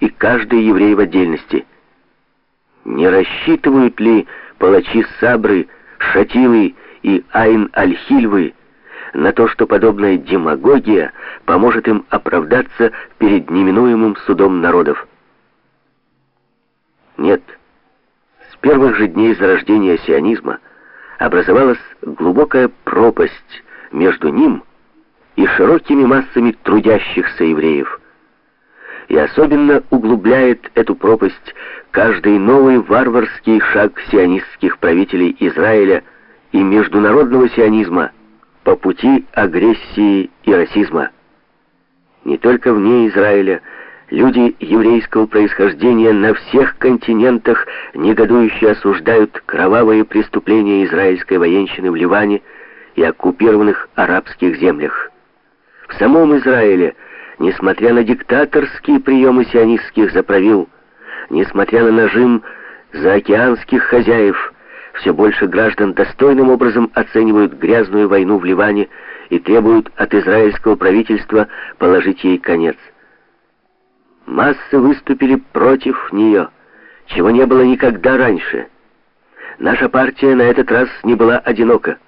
и каждый еврей в отдельности. Не рассчитывают ли палачи Сабры, Шатилы и Айн-Аль-Хильвы на то, что подобная демагогия поможет им оправдаться перед неминуемым судом народов? Нет. С первых же дней зарождения сионизма образовалась глубокая пропасть между ним и широкими массами трудящихся евреев. И особенно углубляет эту пропасть каждый новый варварский шаг сионистских правителей Израиля и международного сионизма по пути агрессии и расизма. Не только вне Израиля, люди еврейского происхождения на всех континентах негодующе осуждают кровавые преступления израильской военщины в Ливане и оккупированных арабских землях. В самом Израиле, несмотря на диктаторские приемы сионистских заправил, несмотря на нажим заокеанских хозяев, все больше граждан достойным образом оценивают грязную войну в Ливане и требуют от израильского правительства положить ей конец. Массы выступили против нее, чего не было никогда раньше. Наша партия на этот раз не была одинока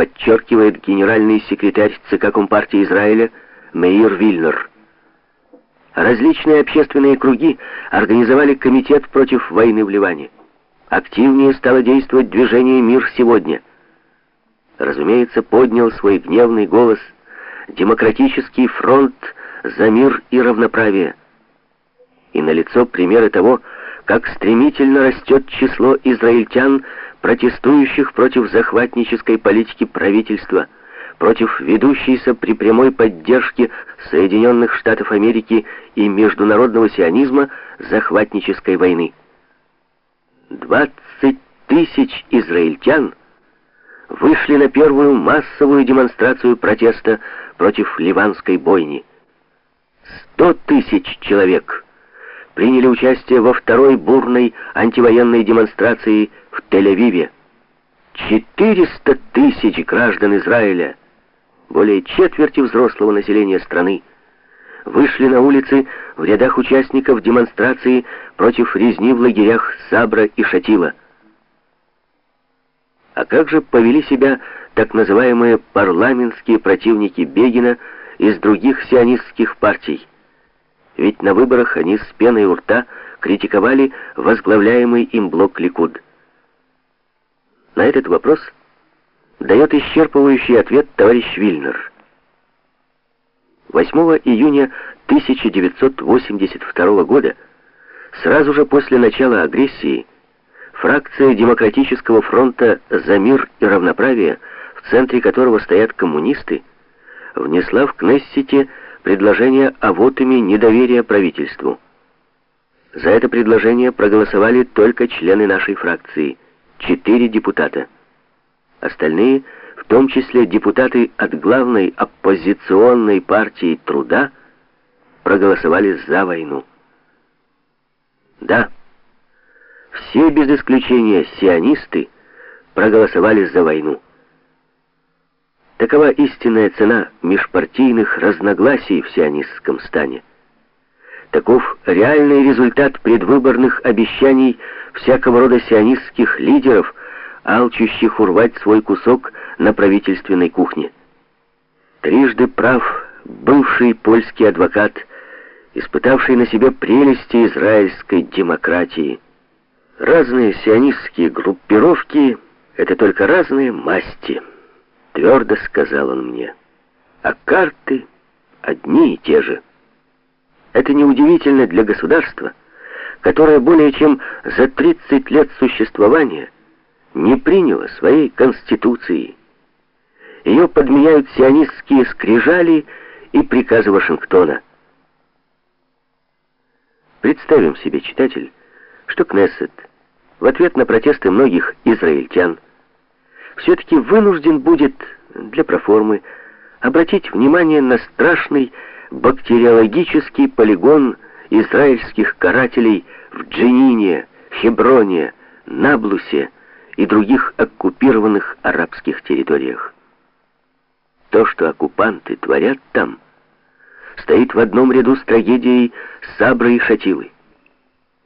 подчеркивает генеральный секретарь ЦК Компартии Израиля Меир Вильнер. Различные общественные круги организовали комитет против войны в Ливане. Активнее стало действовать движение «Мир сегодня». Разумеется, поднял свой гневный голос Демократический фронт за мир и равноправие. И налицо примеры того, как стремительно растет число израильтян, протестующих против захватнической политики правительства, против ведущейся при прямой поддержке Соединенных Штатов Америки и международного сионизма захватнической войны. 20 тысяч израильтян вышли на первую массовую демонстрацию протеста против ливанской бойни. 100 тысяч человек приняли участие во второй бурной антивоенной демонстрации в Тель-Авиве. 400 тысяч граждан Израиля, более четверти взрослого населения страны, вышли на улицы в рядах участников демонстрации против резни в лагерях Сабра и Шатила. А как же повели себя так называемые парламентские противники Бегина из других сионистских партий? Ведь на выборах они с пеной у рта критиковали возглавляемый им блок Ликуд. На этот вопрос дает исчерпывающий ответ товарищ Вильнер. 8 июня 1982 года, сразу же после начала агрессии, фракция Демократического фронта «За мир и равноправие», в центре которого стоят коммунисты, внесла в Кнессете предложение о вотами недоверия правительству. За это предложение проголосовали только члены нашей фракции, четыре депутата. Остальные, в том числе депутаты от главной оппозиционной партии труда, проголосовали за войну. Да, все без исключения сионисты проголосовали за войну. Такова истинная цена межпартийных разногласий в сионистском стане. Таков реальный результат предвыборных обещаний всякого рода сионистских лидеров, алчущих урвать свой кусок на правительственной кухне. Трижды прав бывший польский адвокат, испытавший на себе прелести израильской демократии. Разные сионистские группировки — это только разные масти. Твердо сказал он мне. А карты одни и те же. Это неудивительно для государства, которое более чем за 30 лет существования не приняло своей конституции. Ее подменяют сионистские скрижали и приказы Вашингтона. Представим себе, читатель, что Кнессет в ответ на протесты многих израильтян все-таки вынужден будет для проформы обратить внимание на страшный бактериологический полигон израильских карателей в Дженине, Хеброне, Наблусе и других оккупированных арабских территориях. То, что оккупанты творят там, стоит в одном ряду с трагедией сабры и шатилы.